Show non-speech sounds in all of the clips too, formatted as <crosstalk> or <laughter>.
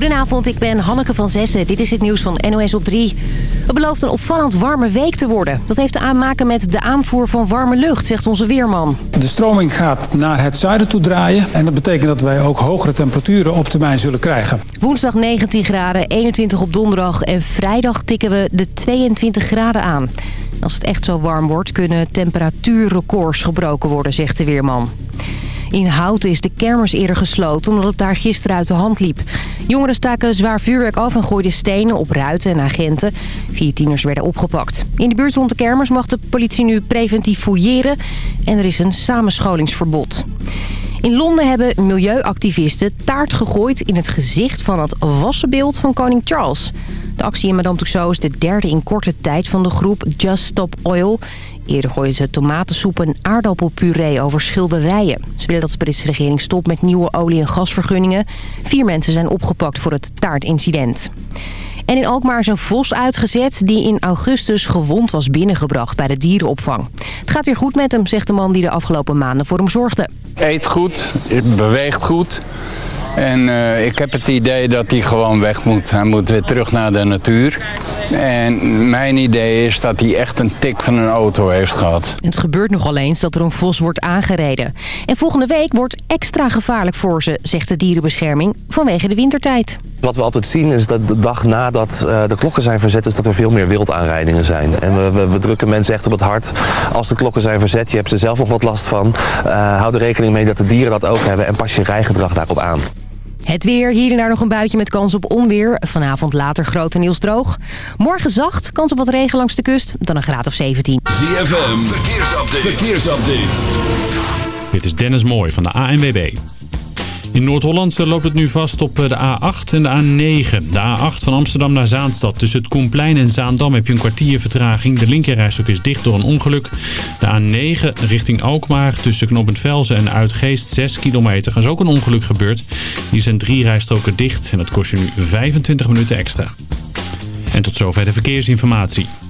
Goedenavond, ik ben Hanneke van Zessen. Dit is het nieuws van NOS op 3. Het belooft een opvallend warme week te worden. Dat heeft te aanmaken met de aanvoer van warme lucht, zegt onze weerman. De stroming gaat naar het zuiden toe draaien. En dat betekent dat wij ook hogere temperaturen op termijn zullen krijgen. Woensdag 19 graden, 21 op donderdag en vrijdag tikken we de 22 graden aan. Als het echt zo warm wordt, kunnen temperatuurrecords gebroken worden, zegt de weerman. In Houten is de kermis eerder gesloten omdat het daar gisteren uit de hand liep. Jongeren staken zwaar vuurwerk af en gooiden stenen op ruiten en agenten. Vier tieners werden opgepakt. In de buurt rond de kermis mag de politie nu preventief fouilleren en er is een samenscholingsverbod. In Londen hebben milieuactivisten taart gegooid in het gezicht van het wassenbeeld van koning Charles. De actie in Madame Tussauds is de derde in korte tijd van de groep Just Stop Oil. Eerder gooiden ze tomatensoep en aardappelpuree over schilderijen. Ze willen dat de Britse regering stopt met nieuwe olie- en gasvergunningen. Vier mensen zijn opgepakt voor het taartincident. En in Alkmaar is een vos uitgezet die in augustus gewond was binnengebracht bij de dierenopvang. Het gaat weer goed met hem, zegt de man die de afgelopen maanden voor hem zorgde. Eet goed, beweegt goed. En uh, ik heb het idee dat hij gewoon weg moet. Hij moet weer terug naar de natuur. En mijn idee is dat hij echt een tik van een auto heeft gehad. Het gebeurt nogal eens dat er een vos wordt aangereden. En volgende week wordt extra gevaarlijk voor ze, zegt de dierenbescherming, vanwege de wintertijd. Wat we altijd zien is dat de dag nadat uh, de klokken zijn verzet... is dat er veel meer wildaanrijdingen zijn. En we, we, we, drukken mensen echt op het hart. Als de klokken zijn verzet, je hebt er zelf nog wat last van. Uh, hou er rekening mee dat de dieren dat ook hebben... en pas je rijgedrag daarop aan. Het weer, hier en daar nog een buitje met kans op onweer. Vanavond later grotendeels droog. Morgen zacht, kans op wat regen langs de kust, dan een graad of 17. ZFM, verkeersupdate. verkeersupdate. Dit is Dennis Mooij van de ANWB. In Noord-Holland loopt het nu vast op de A8 en de A9. De A8 van Amsterdam naar Zaanstad. Tussen het Koenplein en Zaandam heb je een kwartier vertraging. De linkerrijstok is dicht door een ongeluk. De A9 richting Alkmaar tussen Knoppend Velzen en Uitgeest 6 kilometer. Er is ook een ongeluk gebeurd. Hier zijn drie rijstroken dicht en dat kost je nu 25 minuten extra. En tot zover de verkeersinformatie.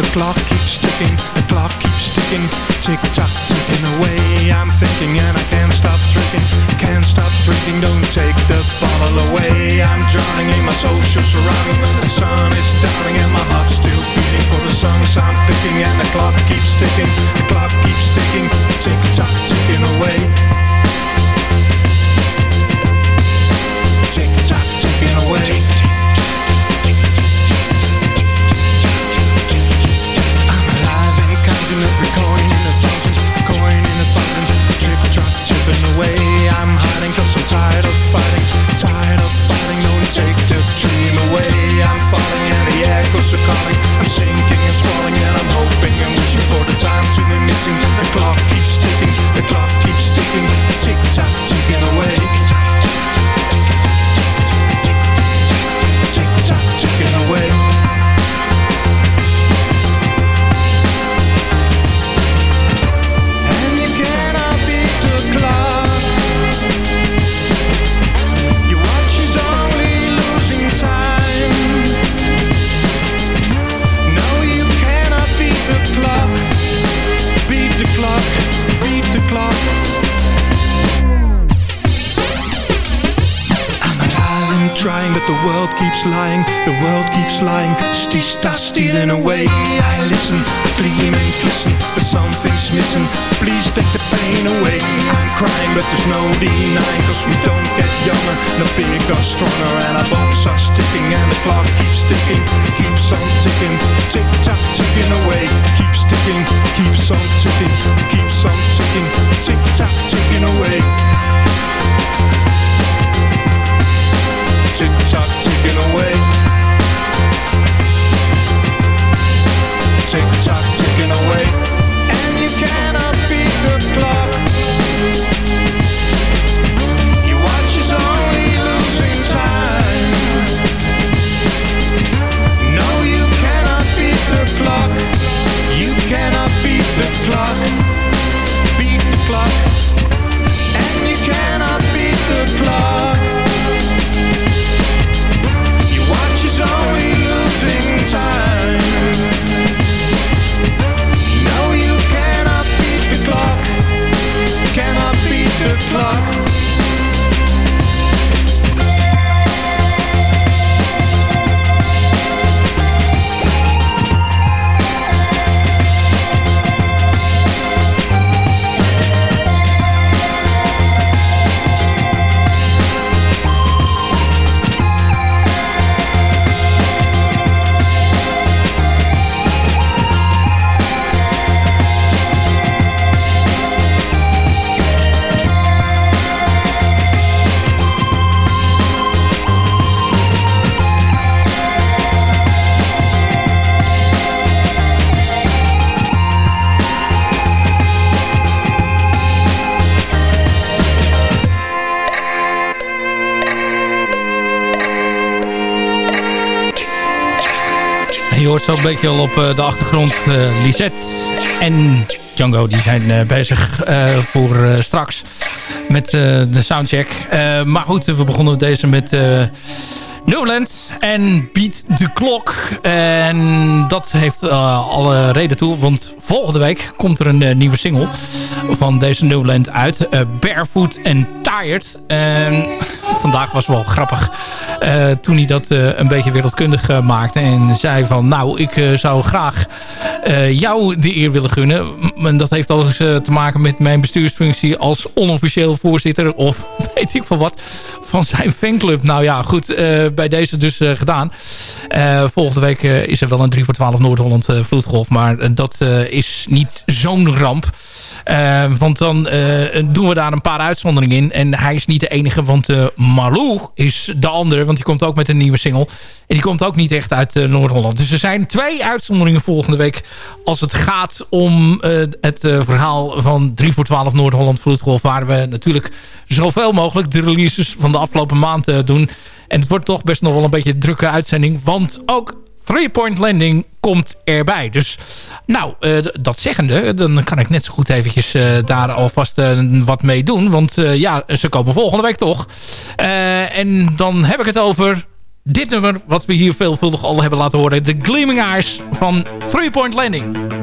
The clock keeps ticking, the clock keeps ticking, tick tock ticking away. I'm thinking and I can't stop drinking, can't stop drinking, don't take the bottle away. I'm drowning in my social surroundings, the sun is downing and my heart's still beating for the songs I'm picking, and the clock keeps ticking, the clock keeps ticking, tick tock ticking away. Tick tock ticking away. something stealing away. I listen, gleam and glisten, but something's missing. Please take the pain away. I'm crying, but there's no denying, cause we don't get younger, no bigger, stronger, and our bones are sticking, and the clock keeps ticking, een beetje al op de achtergrond Lisette en Django. Die zijn bezig voor straks met de soundcheck. maar goed, we begonnen deze met... Newland en Beat de Klok. En dat heeft alle reden toe, want volgende week komt er een nieuwe single van deze Newland uit. Barefoot and Tired. En vandaag was wel grappig toen hij dat een beetje wereldkundig maakte. En zei van, nou, ik zou graag jou de eer willen gunnen. En dat heeft alles te maken met mijn bestuursfunctie als onofficieel voorzitter of <laughs> weet ik van wat van zijn fanclub. Nou ja, goed, bij deze dus gedaan. Volgende week is er wel een 3 voor 12 Noord-Holland vloedgolf. Maar dat is niet zo'n ramp. Want dan doen we daar een paar uitzonderingen in. En hij is niet de enige, want Marlou is de andere. Want die komt ook met een nieuwe single. En die komt ook niet echt uit Noord-Holland. Dus er zijn twee uitzonderingen volgende week... als het gaat om het verhaal van 3 voor 12 Noord-Holland Vloedgolf... waar we natuurlijk zoveel mogelijk de releases van de afgelopen maand doen... En het wordt toch best nog wel een beetje een drukke uitzending. Want ook Three Point Landing komt erbij. Dus nou, uh, dat zeggende, dan kan ik net zo goed eventjes uh, daar alvast uh, wat mee doen. Want ja, ze komen volgende week toch. en dan heb ik het over dit nummer, wat we hier veelvuldig al hebben laten horen. De Gleaming Eyes van Three Point Landing.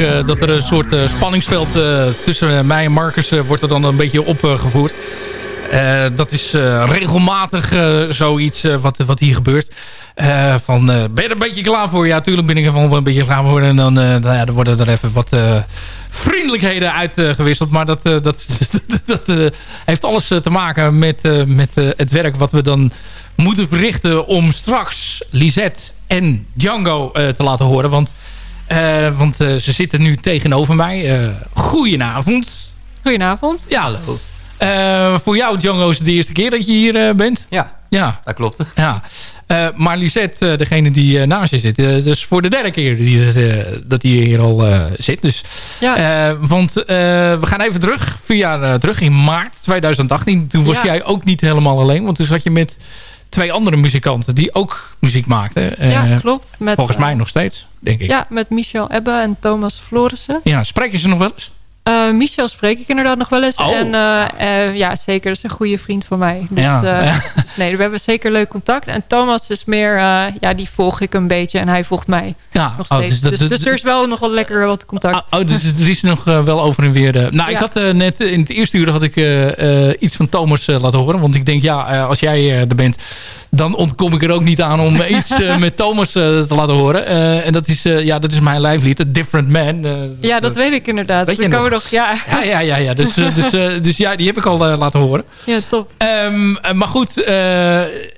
Eh, dat er een soort uh, spanningsveld uh, tussen mij en Marcus wordt er dan een beetje opgevoerd. dat is regelmatig zoiets wat, wat hier gebeurt. van, ben je een beetje klaar voor? Ja, tuurlijk ben ik er een beetje klaar voor. En dan, nou ja, dan worden er even wat vriendelijkheden uitgewisseld. Maar dat, <laughs> dat, dat heeft alles te maken met, met het werk wat we dan moeten verrichten... om straks Lisette en Django te laten horen. Want uh, want uh, ze zitten nu tegenover mij. Uh, goedenavond. Goedenavond. Ja, hallo. voor jou, Django, is het de eerste keer dat je hier bent? Ja, ja, dat klopt. Ja. maar Lisette, degene die naast je zit, dus voor de derde keer die, dat hij hier al zit. Dus, ja. want we gaan even terug, vier jaar terug, in maart 2018. Toen was jij ook niet helemaal alleen, want toen zat je met twee andere muzikanten die ook muziek maakten. Ja, klopt. Met, volgens mij nog steeds, denk ik. Ja, met Michel Ebbe en Thomas Florissen. Ja, spreek je ze nog wel eens? Uh, Michel spreek ik inderdaad nog wel eens. Oh. En uh, uh, ja, zeker. Dat is een goede vriend van mij. Dus, ja. <laughs> dus nee, we hebben zeker leuk contact. En Thomas is meer, ja, die volg ik een beetje. En hij volgt mij ja. nog steeds. Oh, dus, dus, dus, er is wel nog wel lekker wat contact. Oh, dus er is nog wel over en weer. nou, ja. ik had net in het eerste uur had ik iets van Thomas laten horen. Want ik denk, ja, als jij er bent dan ontkom ik er ook niet aan om <laughs> iets uh, met Thomas uh, te laten horen. Uh, en dat is, ja, dat is mijn lijflied, A Different Man. ja, dat weet ik inderdaad. Weet je nog? nog? ja. Ja, ja, ja, ja. Dus, dus, dus ja, die heb ik al laten horen. Ja, top. Um, maar goed,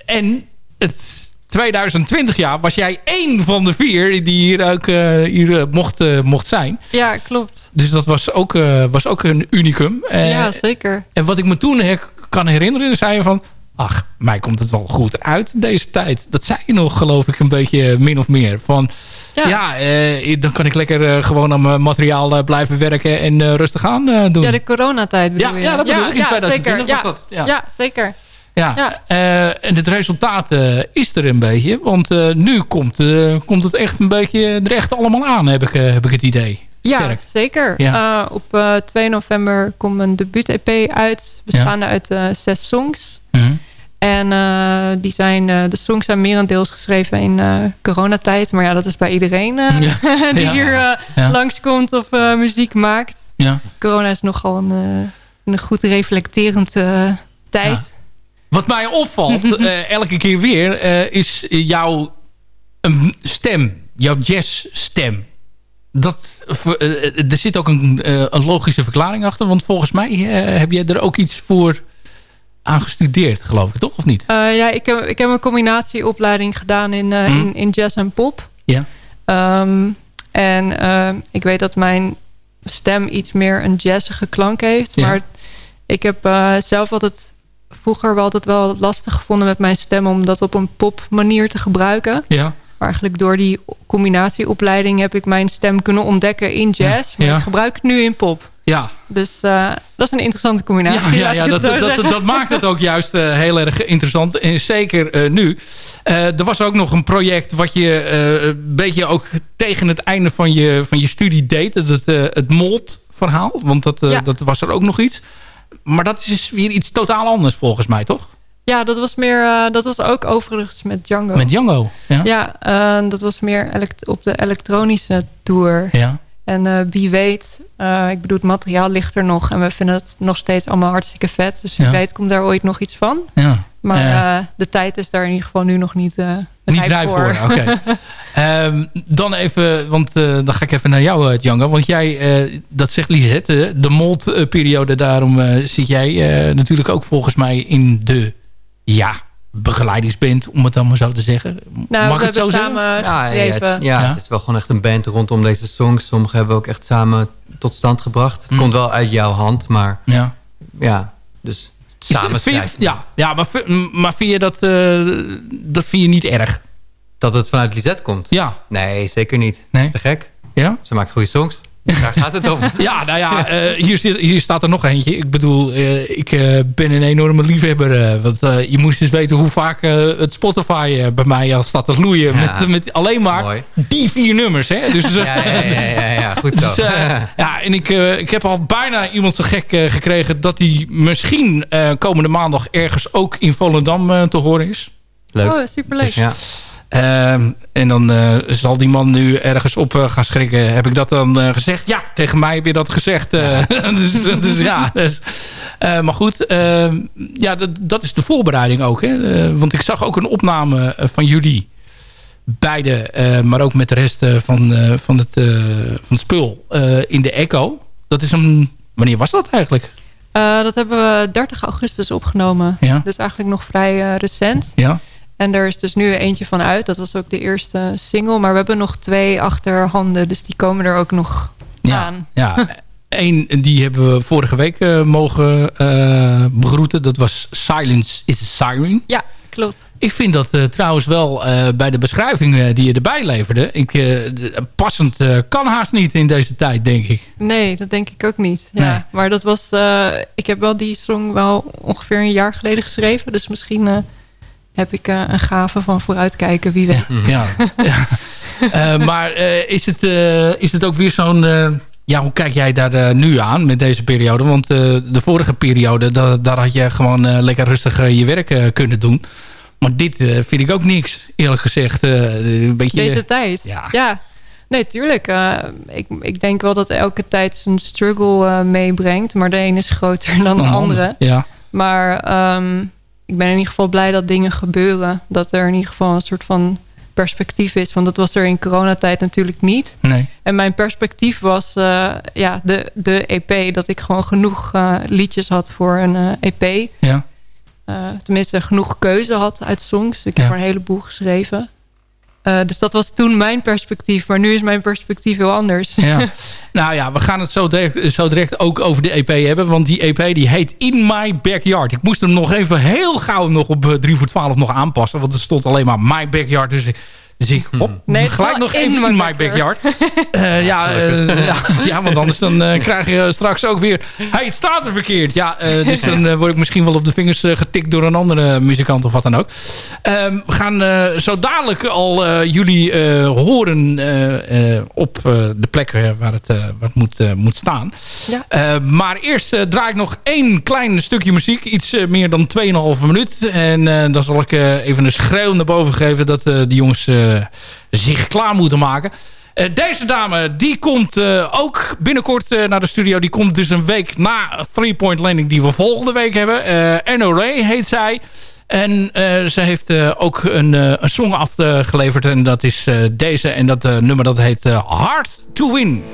en het 2020 jaar was jij één van de vier die hier ook hier, mocht, mocht zijn. Ja, klopt. Dus dat was ook, was ook een unicum. ja, zeker. En wat ik me toen her kan herinneren, zei je van ach, mij komt het wel goed uit deze tijd. Dat zei je nog, geloof ik, een beetje min of meer. Van, ja, ja eh, dan kan ik lekker eh, gewoon aan mijn materiaal uh, blijven werken en rustig aan doen. Ja, de coronatijd bedoel ja, je? Ja, dat bedoel ik. In ja, 2020 zeker. dat. Ja. ja, zeker. Ja, en het resultaat is er een beetje. Want nu komt, komt het echt een beetje er echt allemaal aan, heb ik, heb ik het idee. Ja, zeker. Op 2 november komt een debuut-EP uit. Bestaande uit zes songs. En uh, die zijn, uh, de songs zijn merendeels geschreven in uh, coronatijd. Maar ja, dat is bij iedereen ja. <laughs> die ja. hier ja. langskomt of muziek maakt. Ja. Corona is nogal een, een goed reflecterend tijd. Wat mij opvalt, <laughs> elke keer weer, is jouw stem. Jouw jazzstem. Dat, er zit ook een, een logische verklaring achter. Want volgens mij heb jij er ook iets voor aangestudeerd, geloof ik, toch? Of niet? Uh, ja, ik heb, ik heb een combinatieopleiding gedaan in, uh, in, in, jazz en pop. Ja. Um, en uh, ik weet dat mijn stem iets meer een jazzige klank heeft. Ja. Maar ik heb zelf altijd vroeger wel altijd wel lastig gevonden met mijn stem... om dat op een pop manier te gebruiken. Ja. Maar eigenlijk door die combinatieopleiding heb ik mijn stem kunnen ontdekken in jazz. Maar ik gebruik het nu in pop. Ja. Dus uh, dat is een interessante combinatie. Ja, ja, ja dat, dat, dat, dat, maakt het ook juist uh, heel erg interessant. En zeker uh, nu. er was ook nog een project wat je een beetje ook tegen het einde van je, van je studie deed. Het, het Mold-verhaal. Want dat, ja. dat was er ook nog iets. Maar dat is weer iets totaal anders volgens mij, toch? Ja, dat was meer. dat was ook overigens met Django. Met Django, ja. Ja, dat was meer op de elektronische tour. Ja. En wie weet uh, ik bedoel, het materiaal ligt er nog. En we vinden het nog steeds allemaal hartstikke vet. Dus wie ja. weet komt daar ooit nog iets van. Ja. Maar uh, de tijd is daar in ieder geval nu nog niet Niet rijp voor. Oké. um, <laughs> dan even, want dan ga ik even naar jou, Django. Want jij, dat zegt Lisette, de moldperiode. Daarom zit jij natuurlijk ook volgens mij in de... Ja, begeleidingsband, om het dan maar zo te zeggen. Nou, Mag we het zo samen ja, ja, ja, ja, het is wel gewoon echt een band rondom deze songs. Sommige hebben we ook echt samen tot stand gebracht. Het mm. komt wel uit jouw hand, maar ja, ja dus samen schrijven. Ja, ja maar, maar vind je dat, uh, dat vind je niet erg? Dat het vanuit Lisette komt? Ja. Nee, zeker niet. Nee? Dat is te gek. Ja? Ze maakt goede songs. Daar gaat het om. ja, nou ja, uh, hier, hier, staat er nog eentje. Ik bedoel, uh, ik uh, ben een enorme liefhebber. want je moest eens weten hoe vaak het Spotify bij mij al staat te gloeien. Ja. Met, met alleen maar Mooi. die vier nummers. Hè? Dus, ja, ja, ja, ja, ja, goed zo. Dus, ja, en ik, ik heb al bijna iemand zo gek gekregen... dat hij misschien komende maandag ergens ook in Volendam te horen is. Leuk. Oh, superleuk. Dus, ja. Ehm, en dan uh, zal die man nu ergens op uh, gaan schrikken. Heb ik dat dan uh, gezegd? Ja, tegen mij heb je dat gezegd. <laughs> dus, dus, ja. <laughs> Dus, maar goed, ehm, ja, dat, dat, is de voorbereiding ook. Hè? want ik zag ook een opname van jullie. Beide, maar ook met de rest van, van, het, van het spul in de Echo. Dat is een... Wanneer was dat eigenlijk? dat hebben we 30 augustus opgenomen. Ja. Dus eigenlijk nog vrij recent. Ja. En er is dus nu eentje van uit. Dat was ook de eerste single. Maar we hebben nog twee achterhanden. Dus die komen er ook nog aan. Ja, <laughs> Eén, die hebben we vorige week uh, mogen uh, begroeten. Dat was Silence is a Siren. Ja, klopt. Ik vind dat uh, trouwens wel bij de beschrijving die je erbij leverde... Ik, passend kan haast niet in deze tijd, denk ik. Nee, dat denk ik ook niet. Ja, nee. Maar dat was... ik heb wel die song wel ongeveer een jaar geleden geschreven. Dus misschien heb ik uh, een gave van vooruitkijken, wie weet. Ja, ja. <laughs> uh, maar uh, is, het, is het ook weer zo'n... ja, hoe kijk jij daar nu aan met deze periode? Want de vorige periode, daar, daar had je gewoon lekker rustig je werk kunnen doen. Maar dit vind ik ook niks, eerlijk gezegd. een beetje, deze tijd? Ja. ja. Nee, tuurlijk. ik, ik denk wel dat elke tijd zijn struggle meebrengt. Maar de ene is groter <laughs> dan de andere. Ja. Maar... Um, ik ben in ieder geval blij dat dingen gebeuren. Dat er in ieder geval een soort van perspectief is. Want dat was er in coronatijd natuurlijk niet. Nee. En mijn perspectief was uh, ja, de, de EP. Dat ik gewoon genoeg uh, liedjes had voor een uh, EP. Ja. tenminste, genoeg keuze had uit songs. Ik heb er een heleboel geschreven. Uh, dus dat was toen mijn perspectief. Maar nu is mijn perspectief heel anders. Ja. <laughs> nou ja, we gaan het zo direct, zo direct ook over de EP hebben. Want die EP die heet In My Backyard. Ik moest hem nog even heel gauw nog op 3 voor 12 nog aanpassen. Want er stond alleen maar My Backyard. Dus dus ik, op, nee, gelijk nog even in my backyard. uh, <laughs> ja, uh, ja, ja, want anders dan uh, krijg je straks ook weer... Hij het staat er verkeerd. Ja, dus dan word ik misschien wel op de vingers getikt door een andere muzikant of wat dan ook. Ehm, we gaan zo dadelijk al jullie horen op de plek waar het, waar het moet, moet staan. Ja. maar eerst draai ik nog één klein stukje muziek. Iets meer dan 2,5 minuut. En dan zal ik even een schreeuw naar boven geven dat de jongens eh, zich klaar moeten maken. Uh, deze dame, die komt uh, ook binnenkort uh, naar de studio. Die komt dus een week na Three Point Landing die we volgende week hebben. NORA heet zij. En ze heeft ook een, een song afgeleverd. En dat is deze. En dat nummer dat heet Hard to Win.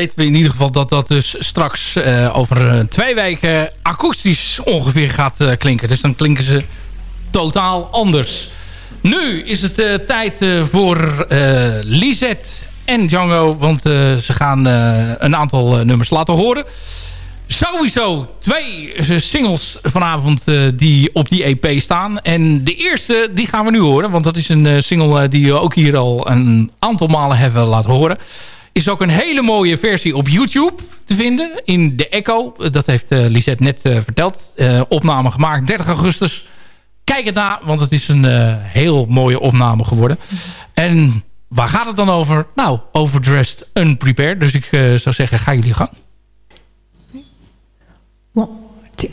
Weten we in ieder geval dat dat dus straks over twee weken akoestisch ongeveer gaat klinken. Dus dan klinken ze totaal anders. Nu is het tijd voor Lisette en Django. Want ze gaan een aantal nummers laten horen sowieso twee singles vanavond die op die EP staan. En de eerste, die gaan we nu horen. Want dat is een single die we ook hier al een aantal malen hebben laten horen. Is ook een hele mooie versie op YouTube te vinden. In de Echo. Dat heeft Lisette net verteld. opname gemaakt 30 augustus. Kijk het na, want het is een heel mooie opname geworden. En waar gaat het dan over? Nou, overdressed unprepared. Dus ik zou zeggen, ga jullie gang. One, two,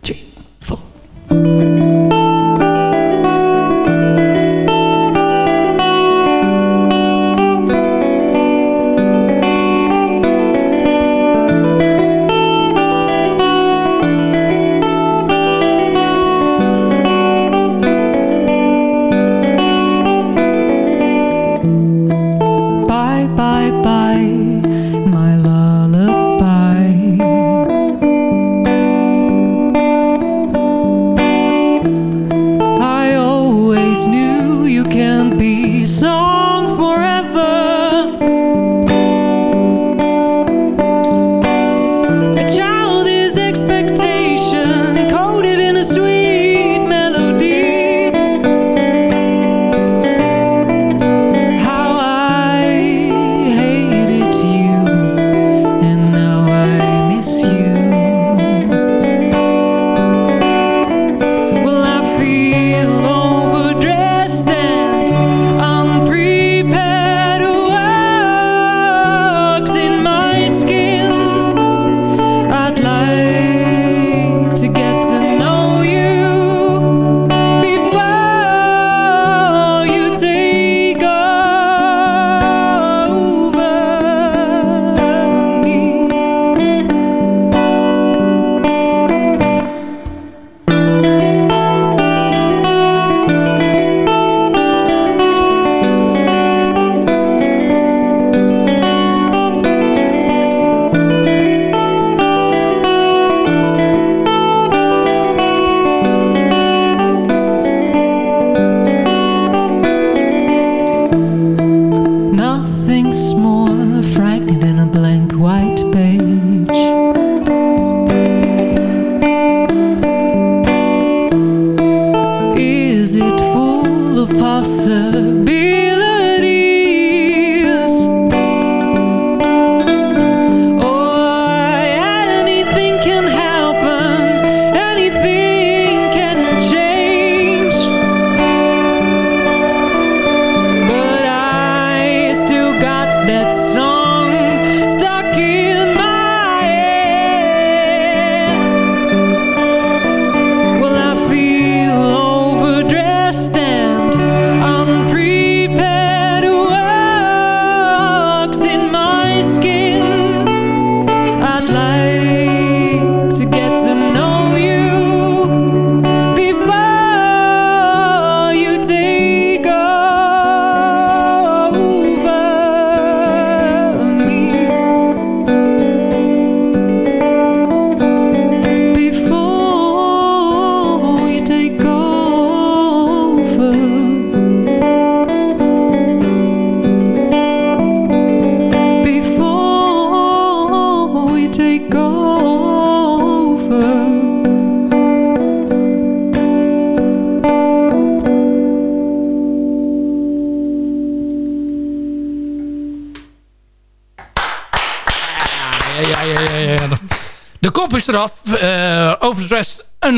three, four.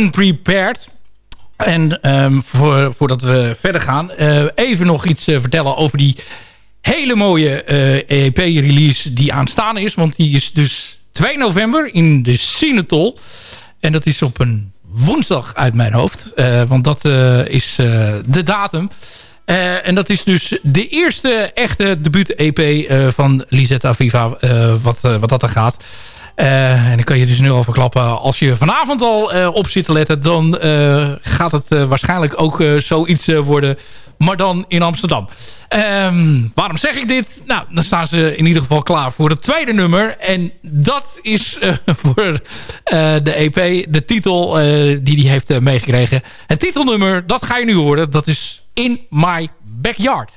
Unprepared. En ehm, voor, voordat we verder gaan, uh, even nog iets uh, vertellen over die hele mooie EP-release e die aanstaan is. Want die is dus 2 november in de Cinetol. En dat is op een woensdag uit mijn hoofd. Want dat is de datum. en dat is dus de eerste echte debuut-EP van Lisetta Viva, wat, wat dat er gaat. Uh, en dan kan je dus nu al verklappen. Als je vanavond al uh, op zit te letten... dan uh, gaat het waarschijnlijk ook zoiets worden maar dan in Amsterdam. Ehm, waarom zeg ik dit? Nou, dan staan ze in ieder geval klaar voor het tweede nummer. En dat is <laughs> voor de EP, de titel die hij heeft meegekregen. Het titelnummer, dat ga je nu horen. Dat is In My Backyard.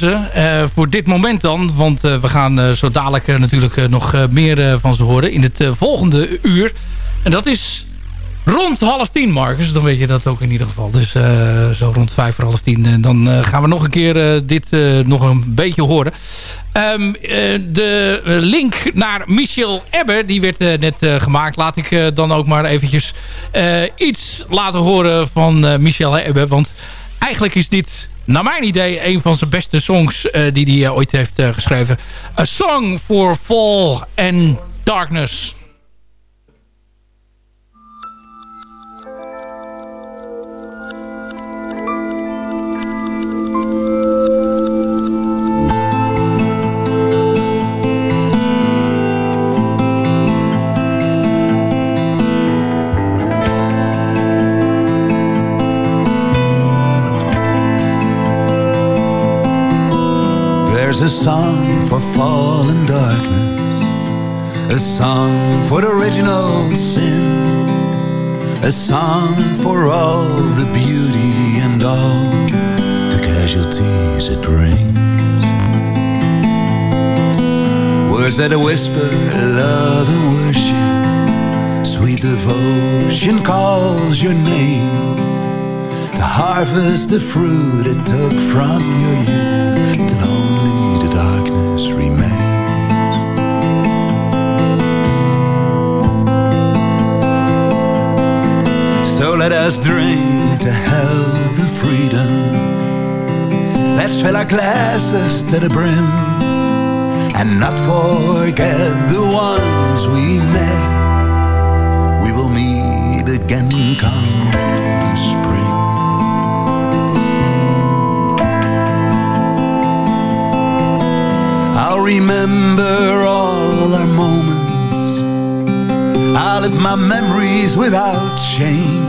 Ze voor dit moment dan. Want we gaan zo dadelijk natuurlijk nog meer van ze horen in het volgende uur. En dat is rond half tien, Marcus. Dan weet je dat ook in ieder geval. Dus zo rond vijf voor half tien. En dan gaan we nog een keer dit nog een beetje horen. Um, de link naar Michel Ebber, die werd net gemaakt. Laat ik dan ook maar eventjes iets laten horen van Michel Ebber. Want eigenlijk is dit, naar mijn idee, een van zijn beste songs die hij ooit heeft geschreven. A Song for Fall and Darkness. Casualties it brings. Words that whisper love and worship, sweet devotion calls your name to harvest the fruit it took from your youth till only the darkness remains. So let us drink to health. Let's fill our glasses to the brim and not forget the ones we met. We will meet again come spring. I'll remember all our moments. I'll live my memories without shame.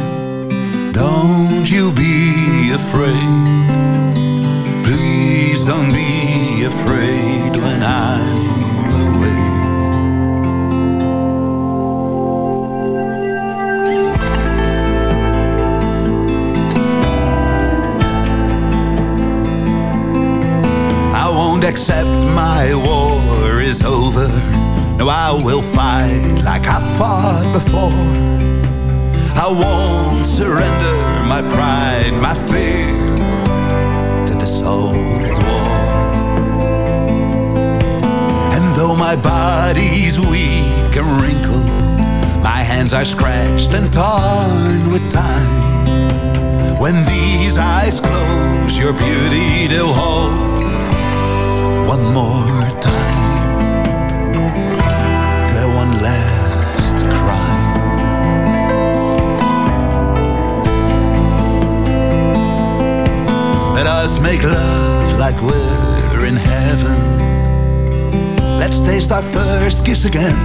Don't you be afraid. Please don't be afraid when I'm away. I won't accept my war is over. No, I will fight like I fought before. I won't surrender my pride, my fear my body's weak and wrinkled, my hands are scratched and torn with time. When these eyes close, your beauty they'll hold one more time. The one last cry. Let us make love like we're our first kiss again.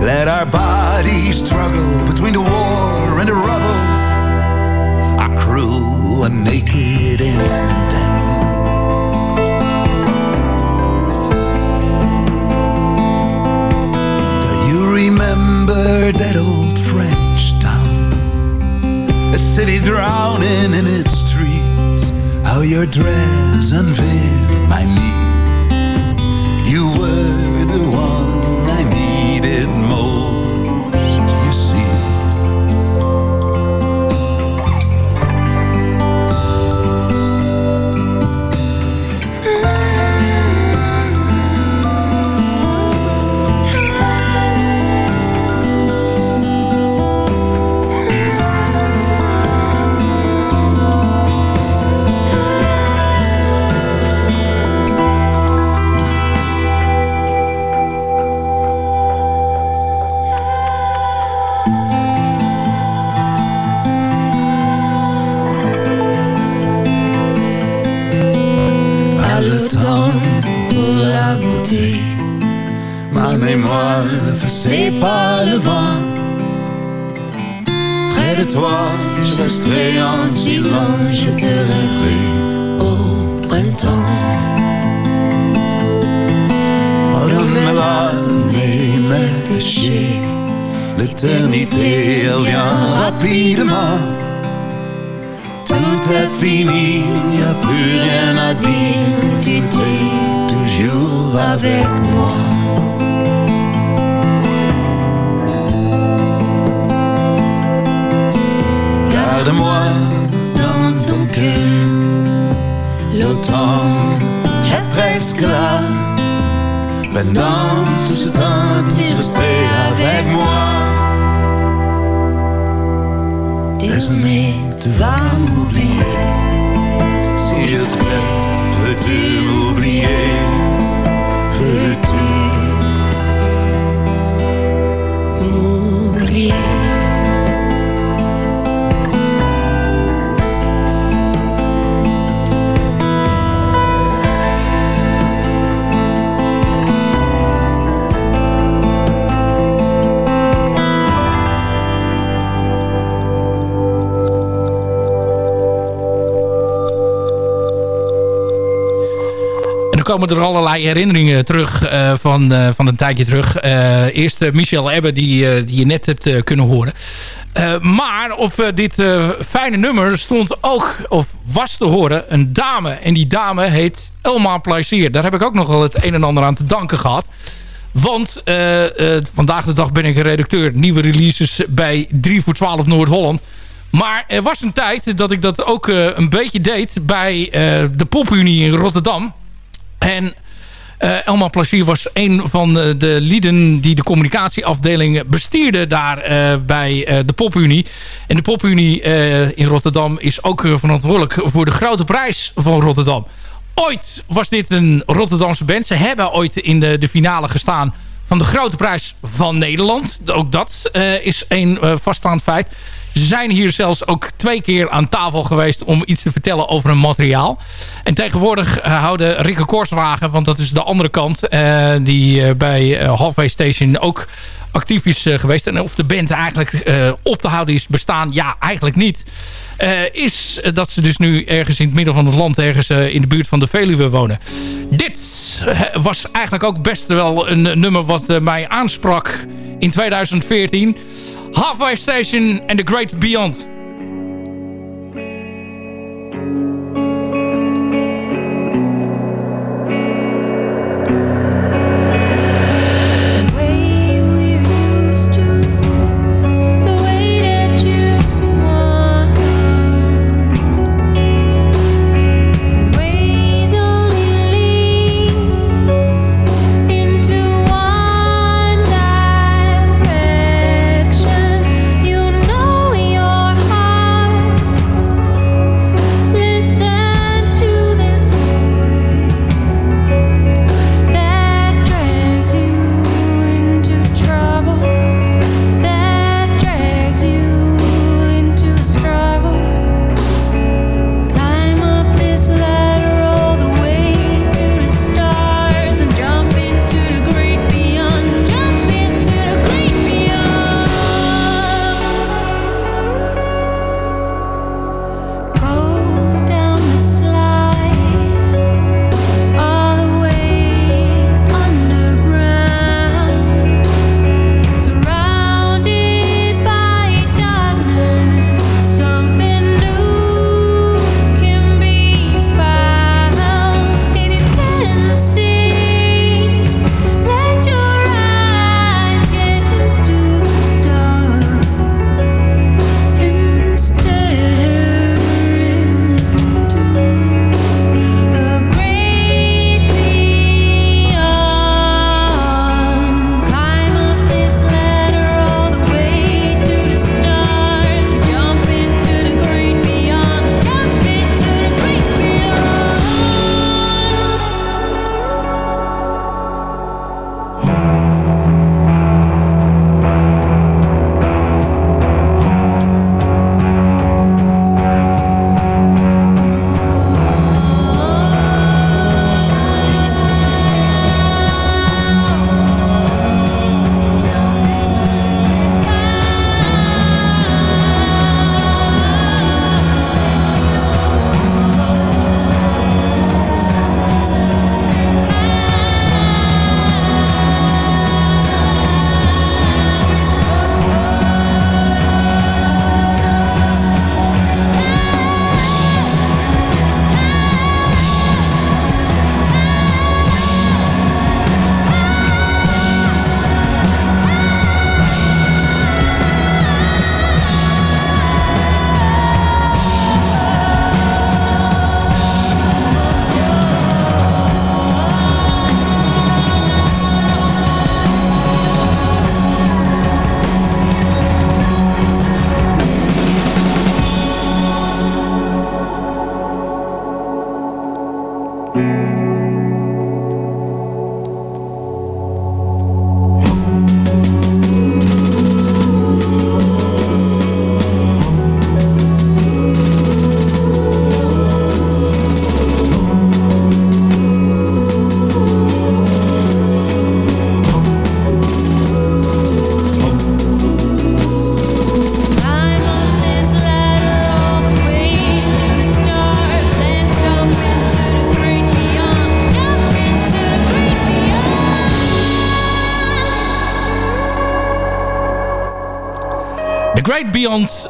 Let our bodies struggle between the war and the rubble. Our cruel and naked end. remember that old French town A city drowning in its streets How your dress unveiled my needs C'est pas le vent Près de toi je resterai en silence Je te rêverai au printemps mes péchés L'éternité vient rapidement tout est fini, y a plus rien à dire. avec moi. Là. Pendant tout ce temps, tu restais avec moi. Désormais, tu vas m'oublier. Dan komen er allerlei herinneringen terug eh, van, eh, van een tijdje terug. Eh, eerst Michel Ebbe, die, die je net hebt kunnen horen. Maar op dit fijne nummer stond ook, of was te horen, een dame. En die dame heet Elma Plaisier. Daar heb ik ook nog wel het een en ander aan te danken gehad. Want vandaag de dag ben ik redacteur nieuwe releases bij 3 voor 12 Noord-Holland. Maar er was een tijd dat ik dat ook een beetje deed bij de Popunie in Rotterdam. En eh, Elma Placier was een van de, de lieden die de communicatieafdeling bestierde daar eh, bij eh, de Popunie. En de Popunie eh, in Rotterdam is ook eh, verantwoordelijk voor de grote prijs van Rotterdam. Ooit was dit een Rotterdamse band. Ze hebben ooit in de, de finale gestaan van de grote prijs van Nederland. Ook dat eh, is een eh, vaststaand feit. Ze zijn hier zelfs ook twee keer aan tafel geweest om iets te vertellen over hun materiaal. En tegenwoordig eh, houden Rikke Korswagen, want dat is de andere kant, eh, die eh, bij Halfway Station ook actief is geweest. En of de band eigenlijk op te houden is bestaan, ja, eigenlijk niet. Is dat ze dus nu ergens in het midden van het land, ergens in de buurt van de Veluwe wonen. Dit was eigenlijk ook best wel een nummer wat mij aansprak in 2014. Halfway Station and The Great Beyond.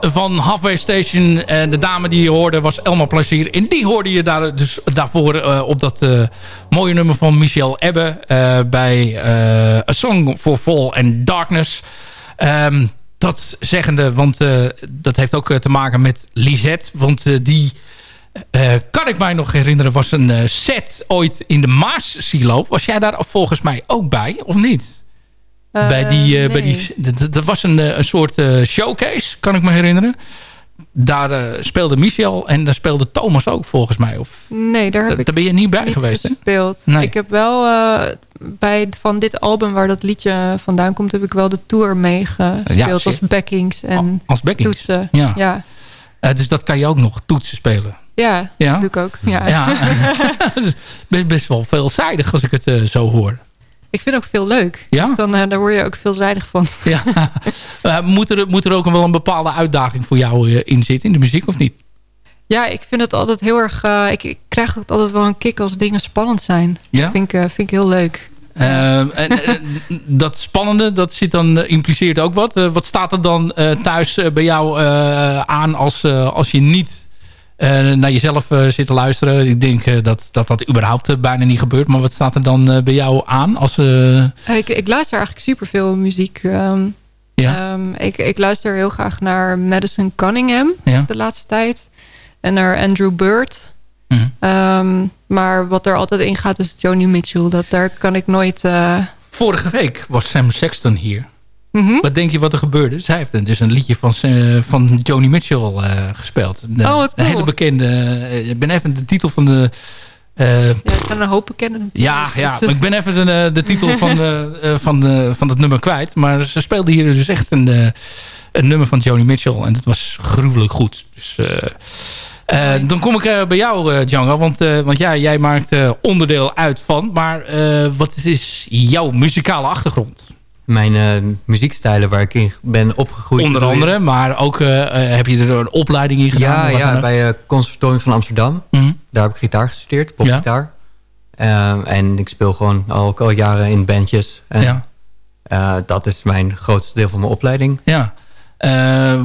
Van Halfway Station. En de dame die je hoorde was Elma Plezier. En die hoorde je daar, dus daarvoor uh, op dat uh, mooie nummer van Michel Ebbe. Uh, bij A Song for Fall and Darkness. Um, dat zeggende, want dat heeft ook te maken met Lisette. Want die, kan ik mij nog herinneren, was een set ooit in de Maas-silo. Was jij daar volgens mij ook bij, of niet? Bij die, uh, bij die, dat was een, een soort showcase, kan ik me herinneren. Daar uh, speelde Michel en daar speelde Thomas ook volgens mij. Of, nee, daar, heb ik daar ben je niet bij niet geweest. Gespeeld. Nee. Ik heb wel bij van dit album waar dat liedje vandaan komt, heb ik wel de tour meegespeeld ja, als backings en als backings. toetsen. Ja. ja. dus dat kan je ook nog toetsen spelen. Ja, ja? doe ik ook. Ja. ja. <laughs> <laughs> dus best wel veelzijdig als ik het zo hoor. Ik vind het ook veel leuk. Ja? Dus dan, uh, daar word je ook veelzijdig van. <laughs> Ja. uh, moet, er, moet er ook wel een bepaalde uitdaging voor jou uh, in zitten in de muziek of niet? Ja, ik vind het altijd heel erg... Ik, ik, krijg altijd wel een kick als dingen spannend zijn. Ja? Dat vind ik, vind ik heel leuk. En, <laughs> dat spannende, dat zit dan, impliceert ook wat. wat staat er dan thuis bij jou aan als, als je niet naar jezelf uh, zitten luisteren. Ik denk uh, dat, dat dat überhaupt bijna niet gebeurt. Maar wat staat er dan bij jou aan? Als, ik, ik luister eigenlijk superveel muziek. Um, ja? Um, ik, ik luister heel graag naar Madison Cunningham ja? de laatste tijd. En naar Andrew Bird. -hmm. um, maar wat er altijd in gaat is Joni Mitchell. Dat, daar kan ik nooit... Vorige week was Sam Sexton hier. Mhm. Wat denk je wat er gebeurde? Zij heeft dus een liedje van, uh, van Joni Mitchell uh, gespeeld. De, oh, Een hele bekende... Uh, ik ben even de titel van de... ja, ik kan een hoop kennen. Ja, ja maar ik ben even de, de titel van, de, <laughs> van, de, van het nummer kwijt. Maar ze speelde hier dus echt een, een nummer van Joni Mitchell. En dat was gruwelijk goed. Dus... dan kom ik bij jou, Django. Want, want ja, jij maakt onderdeel uit van. Maar wat is jouw muzikale achtergrond? Mijn uh, muziekstijlen waar ik in ben opgegroeid. Onder andere, maar ook uh, heb je er een opleiding in gedaan? Ja, ja bij het Conservatorium van Amsterdam. Mm -hmm. Daar heb ik gitaar gestudeerd, popgitaar. Ja. Uh, en ik speel gewoon al, al jaren in bandjes. En, ja. dat is mijn grootste deel van mijn opleiding. Ja.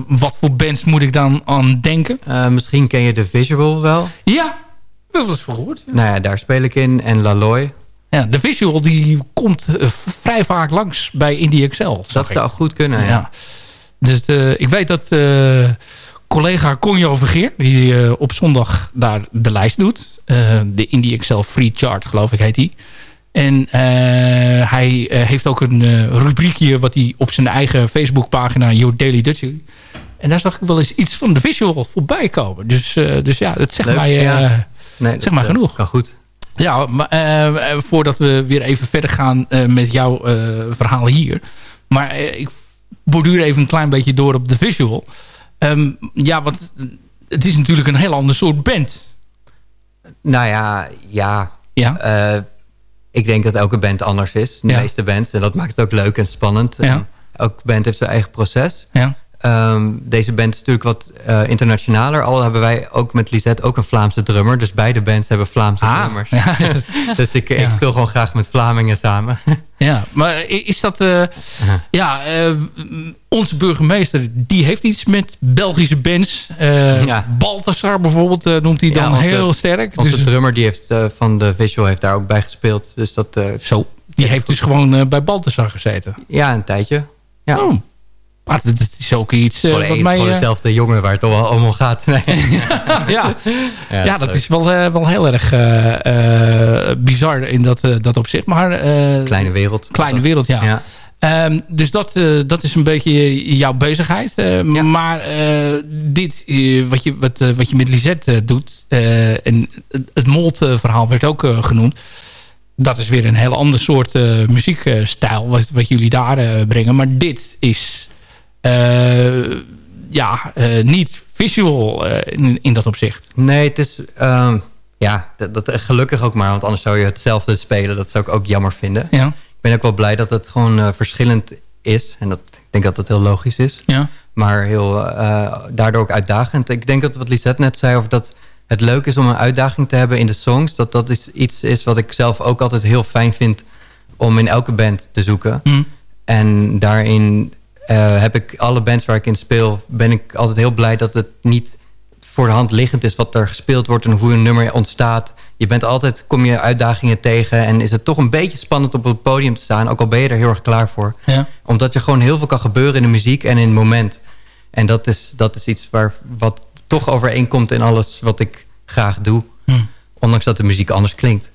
wat voor bands moet ik dan aan denken? misschien ken je de Visual wel. Ja, ik heb wel eens gehoord. Ja. Nou ja, daar speel ik in. En Laloy. Ja, de visual die komt uh, vrij vaak langs bij Indie Excel. Dat zou goed kunnen, ja. ja. Dus uh, ik weet dat uh, collega Conjo Vergeer... die op zondag daar de lijst doet. de Indie Excel Free Chart, geloof ik, heet die. En hij heeft ook een rubriekje... wat hij op zijn eigen Facebookpagina... Your Daily Dutchie... En daar zag ik wel eens iets van de visual voorbij komen. Dus, dus ja, dat zegt Leuk, mij, ja. nee, zeg maar genoeg. Kan goed. Ja, maar uh, voordat we weer even verder gaan uh, met jouw uh, verhaal hier. Maar ik borduur even een klein beetje door op de visual. Um, ja, want het is natuurlijk een heel ander soort band. Nou ja, ja. ja? ik denk dat elke band anders is. De ja. meeste bands. En dat maakt het ook leuk en spannend. Ja. Elke band heeft zijn eigen proces. Ja. Um, deze band is natuurlijk wat uh, internationaler. Al hebben wij ook met Lisette ook een Vlaamse drummer. Dus beide bands hebben Vlaamse ah, drummers. Ja. <laughs> dus ik, ja. ik, speel gewoon graag met Vlamingen samen. <laughs> ja, maar is dat... Uh, ja, uh, onze burgemeester, die heeft iets met Belgische bands. ja. Balthasar bijvoorbeeld noemt hij dan onze, heel sterk. Onze dus, drummer die heeft, van de Visual heeft daar ook bij gespeeld. Dus dat, Zo, die heeft dus gewoon bij Balthasar gezeten? Ja, een tijdje. Ja. Oh. Maar dat is ook iets uh, wat mij... Gewoon dezelfde jongen waar het allemaal gaat. Nee. <laughs> ja, <laughs> ja. ja, dat is wel, uh, wel heel erg uh, bizar in dat, dat opzicht. Maar, kleine wereld. Kleine wereld, ja. ja. Um, dus dat, dat is een beetje jouw bezigheid. Ja. Maar dit, wat, je, wat, wat je met Lisette doet... en het Molt-verhaal werd ook genoemd dat is weer een heel ander soort muziekstijl wat, wat jullie daar brengen. Maar dit is eh, ja, eh, niet visual eh, in, in, dat opzicht. Nee, het is... Um, ja, dat, dat, gelukkig ook maar. Want anders zou je hetzelfde spelen. Dat zou ik ook jammer vinden. Ja. Ik ben ook wel blij dat het gewoon verschillend is. En dat, ik denk dat dat heel logisch is. Ja. Maar heel, daardoor ook uitdagend. Ik denk dat wat Lisette net zei over dat het leuk is om een uitdaging te hebben in de songs. Dat dat is iets is wat ik zelf ook altijd heel fijn vind om in elke band te zoeken. Mm. En daarin heb ik alle bands waar ik in speel... ben ik altijd heel blij dat het niet voor de hand liggend is... wat er gespeeld wordt en hoe een nummer ontstaat. Je bent altijd, kom je uitdagingen tegen... en is het toch een beetje spannend op het podium te staan... ook al ben je er heel erg klaar voor. Ja. Omdat er gewoon heel veel kan gebeuren in de muziek en in het moment. En dat is, dat is iets waar, wat toch overeenkomt in alles wat ik graag doe. Hm. Ondanks dat de muziek anders klinkt.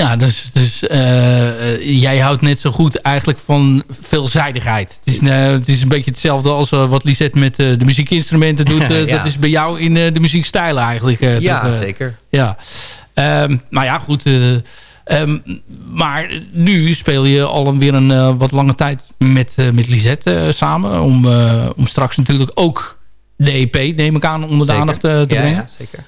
Ja, dus, dus uh, jij houdt net zo goed eigenlijk van veelzijdigheid. Het is, uh, het is een beetje hetzelfde als uh, wat Lisette met de muziekinstrumenten doet. <laughs> ja. Dat is bij jou in de muziekstijlen eigenlijk. ja, toch, zeker. Ja. Um, nou ja, goed. Um, maar nu speel je al weer een wat lange tijd met, met Lisette samen. Om, om straks natuurlijk ook de EP, neem ik aan, onder de zeker. aandacht te brengen. Ja, zeker.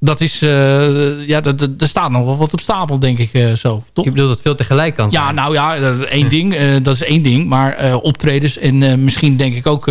Dat is, uh, ja, er staat nog wel wat op stapel, denk ik uh, zo. Toch? Je bedoelt dat veel tegelijk kan Ja, nou ja, dat is één ding. Uh, dat is één ding. Maar optredens en misschien denk ik ook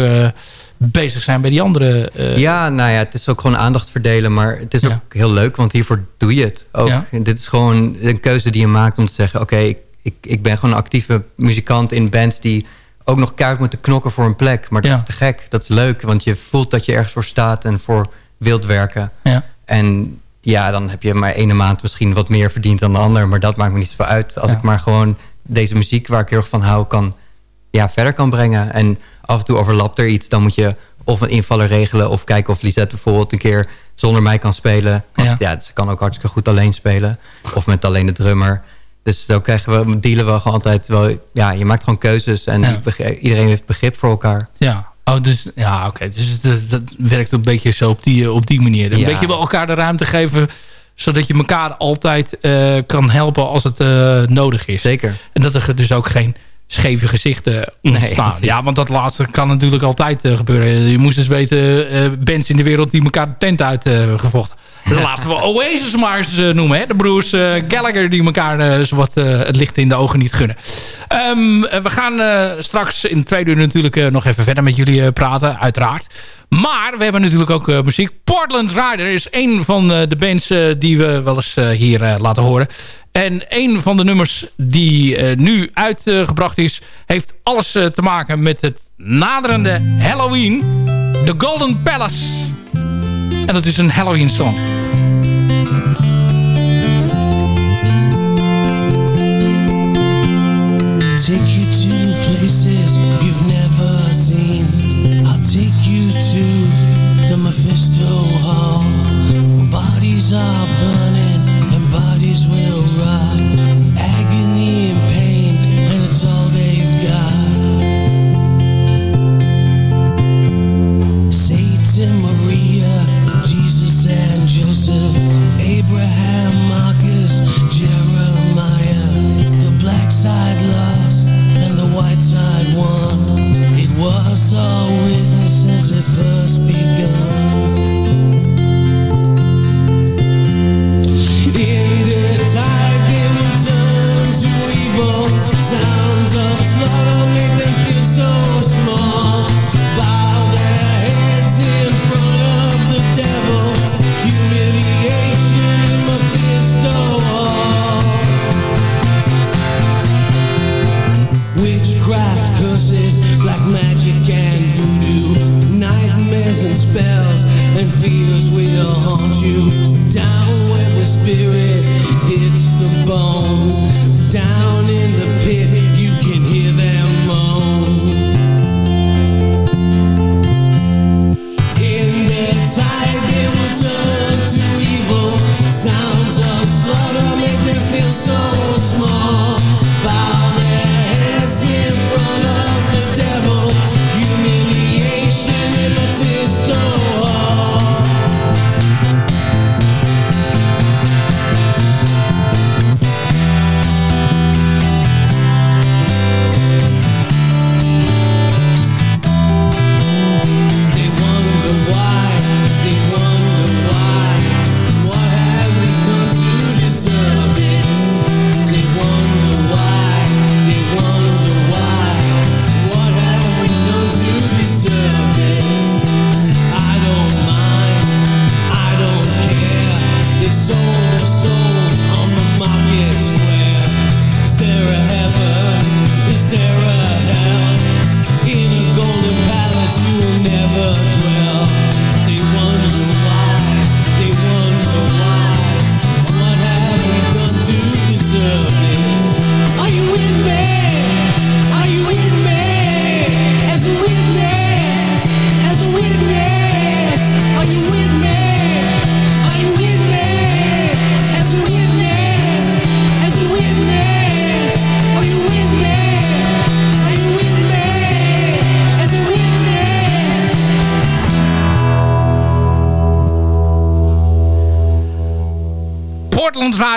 bezig zijn bij die andere... Ja, nou ja, het is ook gewoon aandacht verdelen. Maar het is ja. ook heel leuk, want hiervoor doe je het ook. Ja. Dit is gewoon een keuze die je maakt om te zeggen... oké, okay, ik, ik, ik ben gewoon een actieve muzikant in bands die ook nog keihard moeten knokken voor een plek. Maar dat Ja. is te gek. Dat is leuk, want je voelt dat je ergens voor staat en voor wilt werken. Ja. En ja, dan heb je maar ene maand misschien wat meer verdiend dan de ander. Maar dat maakt me niet zoveel uit. Als Ja. ik maar gewoon deze muziek waar ik heel erg van hou... kan ja, verder kan brengen. En af en toe overlapt er iets. Dan moet je of een invaller regelen... of kijken of Lisette bijvoorbeeld een keer zonder mij kan spelen. Want Ja. ja, ze kan ook hartstikke goed alleen spelen. Of met alleen de drummer. Dus zo krijgen we, dealen we gewoon altijd wel... Ja, je maakt gewoon keuzes en Ja. iedereen heeft begrip voor elkaar. Ja. Oh, dus, ja, oké. Dus dat, dat werkt een beetje zo op die, op die manier. Een Ja. beetje wel elkaar de ruimte geven... zodat je elkaar altijd eh, kan helpen als het eh, nodig is. Zeker. En dat er dus ook geen scheve gezichten ontstaan. <laughs> ja, want dat laatste kan natuurlijk altijd eh, gebeuren. Je moest dus weten, eh bands in de wereld die elkaar de tent uit eh, gevochten. Laten we Oasis maar eens eh, noemen. Hè? De broers eh, Gallagher die elkaar eh, eh, het licht in de ogen niet gunnen. Ehm, eh, we gaan straks in de tweede uur natuurlijk nog even verder met jullie praten, uiteraard. Maar we hebben natuurlijk ook muziek. Portland Rider is een van de bands die we wel eens hier laten horen. En een van de nummers die nu uitgebracht is... heeft alles te maken met het naderende Halloween. The Golden Palace. En dat is een Halloween song. Take you to places you've never seen. I'll take you to the Mephisto Hall. Bodies are burning and bodies will saw witnesses at first. You.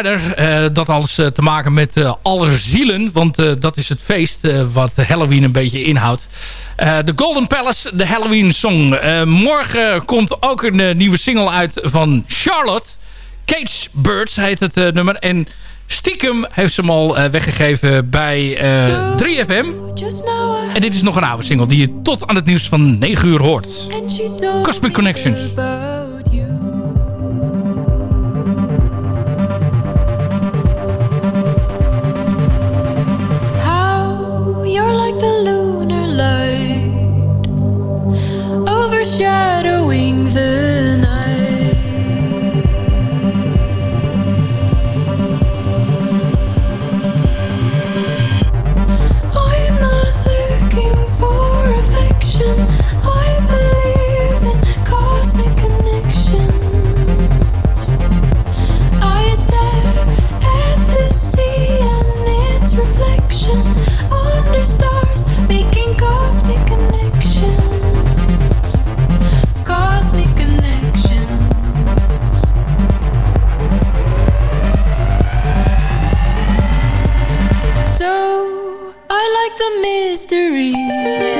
Rider. dat alles te maken met uh, Allerzielen. Want dat is het feest wat Halloween een beetje inhoudt. De Golden Palace, de Halloween Song. morgen komt ook een nieuwe single uit van Charlotte. Cage Birds heet het nummer. En stiekem heeft ze hem al weggegeven bij 3FM. En dit is nog een oude single die je tot aan het nieuws van 9 uur hoort. Cosmic Connections. The mystery.